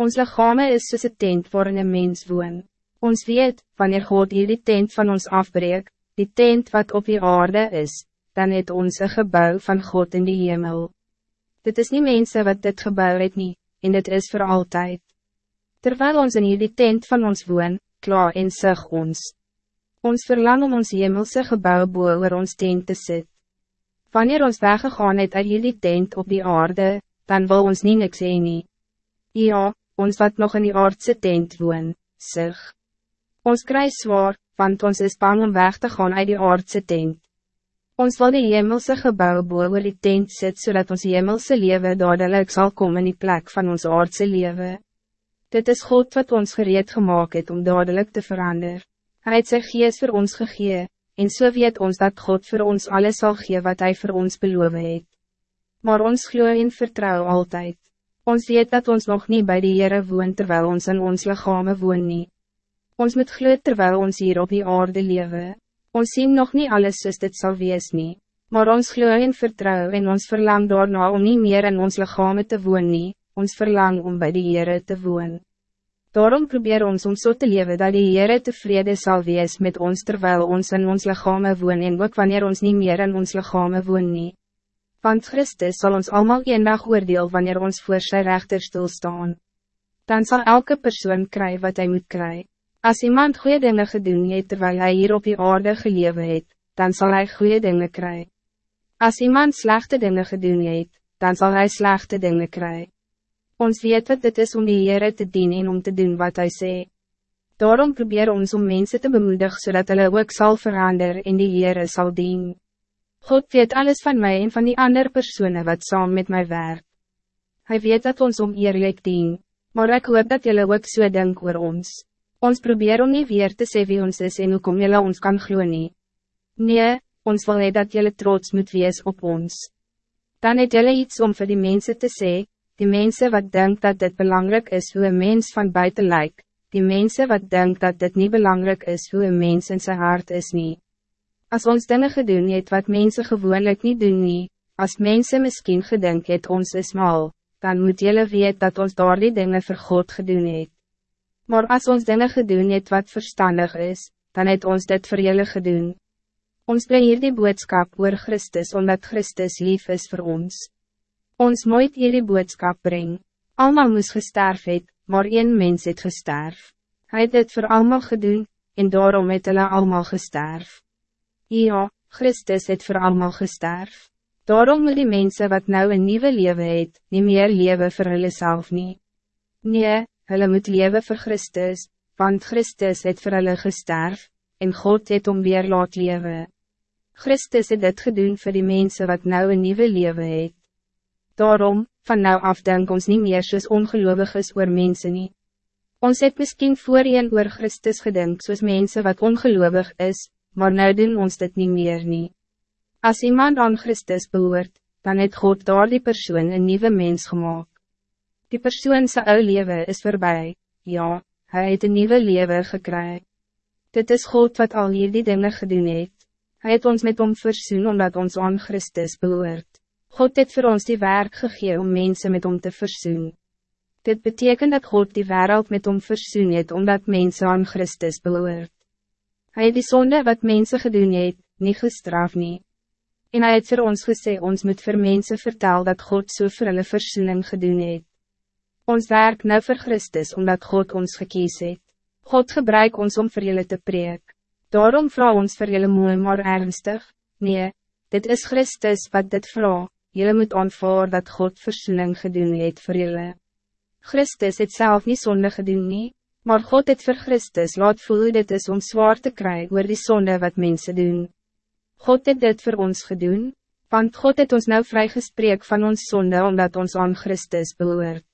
Ons lichame is soos een tent waarin een mens woon. Ons weet, wanneer God hier die tent van ons afbreek, die tent wat op die aarde is, dan het ons een gebouw van God in die hemel. Dit is niet mensen wat dit gebouw het nie, en dit is voor altijd. Terwijl ons in hierdie tent van ons woon, klaar en sig ons. Ons verlang om ons hemelse gebouw boe oor ons tent te sit. Wanneer ons weggegaan het uit hierdie tent op die aarde, dan wil ons nie niks heen nie. Ja, ons wat nog in die aardse tent woon, sig. Ons kry zwaar, want ons is bang om weg te gaan uit die aardse tent. Ons wil die hemelse gebouw boven oor die tent sit, zodat ons hemelse leven dadelijk zal komen in die plek van ons aardse leven. Dit is God wat ons gereed gemaakt het om dadelijk te veranderen. Hij het sy gees vir ons gegee, en so weet ons dat God voor ons alles zal gee wat hij voor ons beloof het. Maar ons glo en vertrouw altijd. Ons weet dat ons nog niet bij de Heere woon terwijl ons in ons lichame woon nie. Ons moet gloed terwijl ons hier op die aarde lewe. Ons zien nog niet alles soos dit sal wees nie. Maar ons glo en vertrouw en ons verlang daarna om niet meer in ons lichame te woon nie. Ons verlang om bij de Heere te woon. Daarom probeer ons om zo so te leven dat de Heere tevreden zal wees met ons terwijl ons in ons lichame woon en ook wanneer ons niet meer in ons lichame woon nie want Christus zal ons allemaal een dag oordeel wanneer ons voor sy rechterstoel staan. Dan zal elke persoon kry wat hij moet kry. Als iemand goede dingen gedoen het terwijl hij hier op die aarde gelewe het, dan zal hij goede dingen kry. Als iemand slechte dingen gedoen het, dan zal hij slechte dingen kry. Ons weet wat dit is om die Heere te dienen en om te doen wat hij sê. Daarom probeer ons om mensen te bemoedigen zodat hulle ook zal veranderen en die Heere zal dienen. God weet alles van mij en van die andere personen wat saam met mij werkt. Hij weet dat ons om eerlijk dien, maar ik hoop dat jullie ook so denk oor ons. Ons probeer om nie weer te sê wie ons is en hoe kom jullie ons kan glo nie. Nee, ons wil hee dat jullie trots moet wees op ons. Dan het jullie iets om voor die mensen te sê, die mensen wat denkt dat dit belangrijk is hoe een mens van buiten lijkt, die mensen wat denkt dat dit niet belangrijk is hoe een mens in zijn hart is niet. Als ons dingen gedoen het wat mensen gewoonlijk niet doen nie, als mensen misschien gedink het ons is mal, dan moet jullie weten dat ons daar die dingen vir God gedoen het. Maar als ons dingen gedoen het wat verstandig is, dan het ons dit voor jullie gedoen. Ons bring hier die boodskap oor Christus omdat Christus lief is voor ons. Ons moet hier die boodskap bring. Almal moes gesterf het, maar één mens het gesterf. Hij het dit voor allemaal gedoen, en daarom het hulle allemaal gesterf. Ja, Christus het voor allemaal gesterf. Daarom moet die mensen wat nou een nieuwe leven het, niet meer leven voor hulle self nie. Nee, hulle moet leven voor Christus, want Christus het voor hulle gesterf, en God het om weer laat leven. Christus het dit gedoen voor die mensen wat nou een nieuwe leven het. Daarom, van nou af denk ons niet meer soos ongelovig is oor mense nie. Ons het miskien voorheen oor Christus gedink soos mense wat ongelovig is, maar nou doen ons dit niet meer nie. As iemand aan Christus behoort, dan het God daar die persoon een nieuwe mens gemaakt. Die persoon sy ou leven is voorbij, ja, hij het een nieuwe leven gekry. Dit is God wat al hier die dinge gedoen het. Hij het ons met hom versoen omdat ons aan Christus behoort. God het voor ons die werk gegee om mensen met hom te versoen. Dit betekent dat God die wereld met hom versoen het omdat mensen aan Christus behoort. Hij het die zonde wat mensen gedoen het, niet gestraft nie. En hij het voor ons gesê ons moet voor mensen vertellen dat God so vir hulle versoening gedoen het. Ons werk nou voor Christus omdat God ons gekies het. God gebruik ons om voor jullie te preek. Daarom vraag ons voor jullie mooi maar ernstig. Nee, dit is Christus wat dit vraag. Jullie moet aanvaar dat God versoening gedoen het voor jullie. Christus het zelf niet zonde gedoen nie. Maar God het vir Christus laat voel dit is om zwaar te krijgen oor die zonde wat mensen doen. God het dit voor ons gedoen, want God het ons nou vrygespreek van ons zonde omdat ons aan Christus behoort.